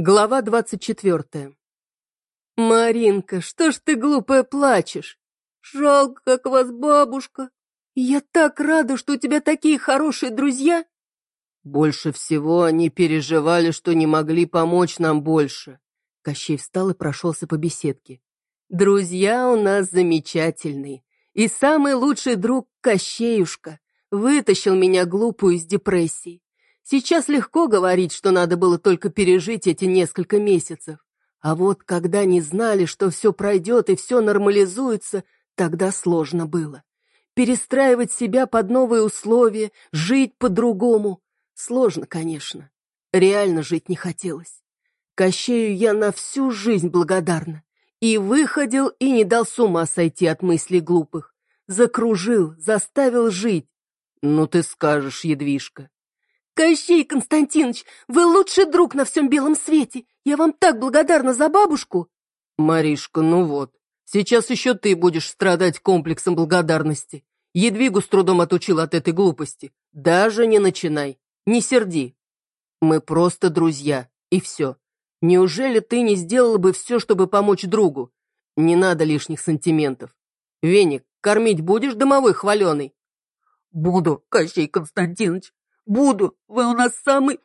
Глава двадцать четвертая. «Маринка, что ж ты, глупая, плачешь? Жалко, как вас бабушка. Я так рада, что у тебя такие хорошие друзья!» Больше всего они переживали, что не могли помочь нам больше. Кощей встал и прошелся по беседке. «Друзья у нас замечательные. И самый лучший друг Кощеюшка вытащил меня глупую из депрессии. Сейчас легко говорить, что надо было только пережить эти несколько месяцев. А вот когда не знали, что все пройдет и все нормализуется, тогда сложно было. Перестраивать себя под новые условия, жить по-другому. Сложно, конечно. Реально жить не хотелось. Кощею я на всю жизнь благодарна. И выходил, и не дал с ума сойти от мыслей глупых. Закружил, заставил жить. Ну ты скажешь, Едвишка, «Кощей Константинович, вы лучший друг на всем белом свете! Я вам так благодарна за бабушку!» «Маришка, ну вот, сейчас еще ты будешь страдать комплексом благодарности. Едвигу с трудом отучил от этой глупости. Даже не начинай, не серди. Мы просто друзья, и все. Неужели ты не сделала бы все, чтобы помочь другу? Не надо лишних сантиментов. Веник, кормить будешь домовой хваленый?» «Буду, Кощей Константинович, Буду. Вы у нас самый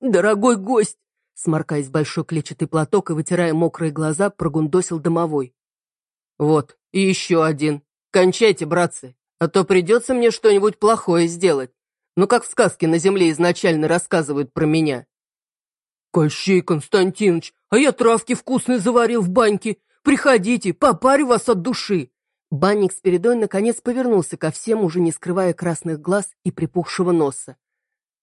дорогой гость. Сморкаясь большой клетчатый платок и вытирая мокрые глаза, прогундосил домовой. Вот, и еще один. Кончайте, братцы, а то придется мне что-нибудь плохое сделать. Ну, как в сказке на земле изначально рассказывают про меня. Кощей Константинович, а я травки вкусные заварил в баньке. Приходите, попарю вас от души. Банник Спиридон наконец повернулся ко всем, уже не скрывая красных глаз и припухшего носа.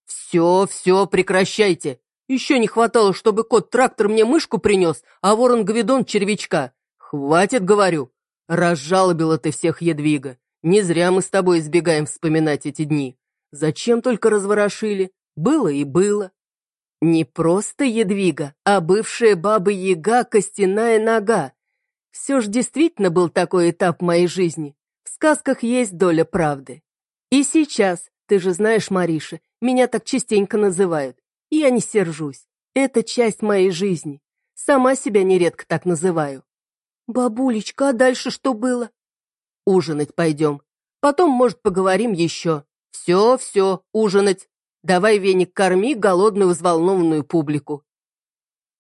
«Все, все, прекращайте! Еще не хватало, чтобы кот-трактор мне мышку принес, а ворон-гвидон червячка. Хватит, говорю! Разжалобила ты всех, Едвига. Не зря мы с тобой избегаем вспоминать эти дни. Зачем только разворошили? Было и было. Не просто Едвига, а бывшая баба-яга костяная нога. Все ж действительно был такой этап моей жизни. В сказках есть доля правды. И сейчас, ты же знаешь, Мариша, меня так частенько называют. я не сержусь. Это часть моей жизни. Сама себя нередко так называю. Бабулечка, а дальше что было? Ужинать пойдем. Потом, может, поговорим еще. Все, все, ужинать. Давай, веник, корми голодную взволнованную публику.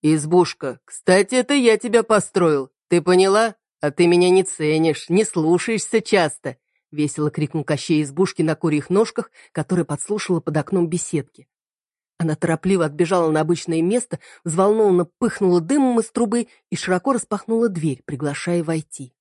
Избушка, кстати, это я тебя построил. Ты поняла? А ты меня не ценишь, не слушаешься часто. — весело крикнул Кощей избушки на курьих ножках, который подслушала под окном беседки. Она торопливо отбежала на обычное место, взволнованно пыхнула дымом из трубы и широко распахнула дверь, приглашая войти.